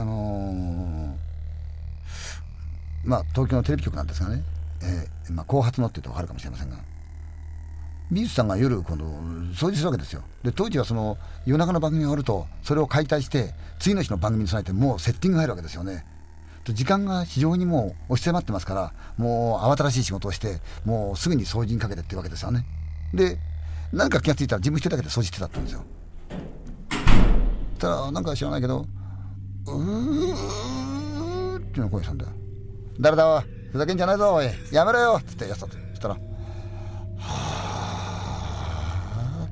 あのー、まあ東京のテレビ局なんですがね、えーまあ、後発のって言うと分かるかもしれませんが。美術さんが夜今度掃除するわけですよ。で当時はその夜中の番組が終わるとそれを解体して次の日の番組に備えてもうセッティング入るわけですよね。時間が非常にもう押し迫ってますからもう慌ただしい仕事をしてもうすぐに掃除にかけてっていうわけですよね。で何か気が付いたら自分一人だけで掃除してたったんですよ。たらなんか知らないけど「うー」っていうの声したんだよ。誰だおい？ふざけんじゃないぞおい。やめろよ。っつってやったと。したら「は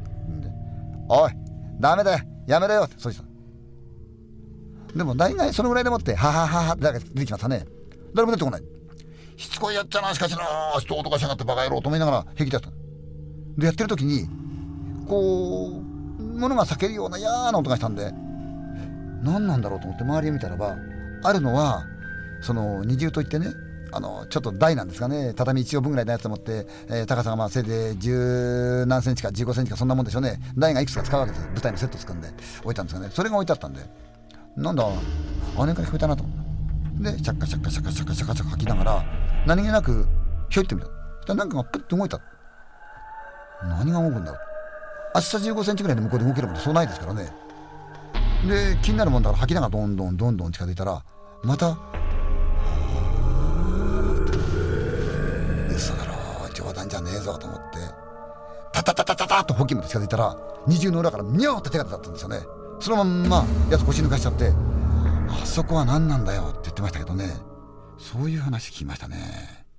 あ」おいダメだよ。やめろよ。ってそうした。でも大概そのぐらいでもって「はははは」って出てきましたね。誰も出てこない。しつこいやっちゃなしかしな。人男しやがってバカ野郎と思いながら平気だった。でやってる時にこう物が裂けるような嫌な音がしたんで何なんだろうと思って周りを見たらばあるのはその二重といってねあのちょっと台なんですかね。畳1畳分ぐらいのやつを持って、えー、高さがまあせいぜい十何センチか15センチかそんなもんでしょうね。台がいくつか使うわけです舞台のセット作んで。置いたんですがね。それが置いてあったんで。なんだあれから聞こえたなと。でシャッカシャッカシャッカシャッカシャッカシャッカ吐きながら何気なくひょいってみたそしたらなんかがプッと動いた何が動くんだろう厚さ15センチぐらいで向こうで動けるもんそうないですからねで気になるもんだから吐きながらどんどんどんどん近づいたらまた嘘だろ冗談じゃねえぞと思ってタタタタタタッとホキまで近づいたら二重の裏からミョーって手が出たんですよね。そのまんまやつ腰抜かしちゃってあそこは何なんだよって言ってましたけどね。そういう話聞きましたね。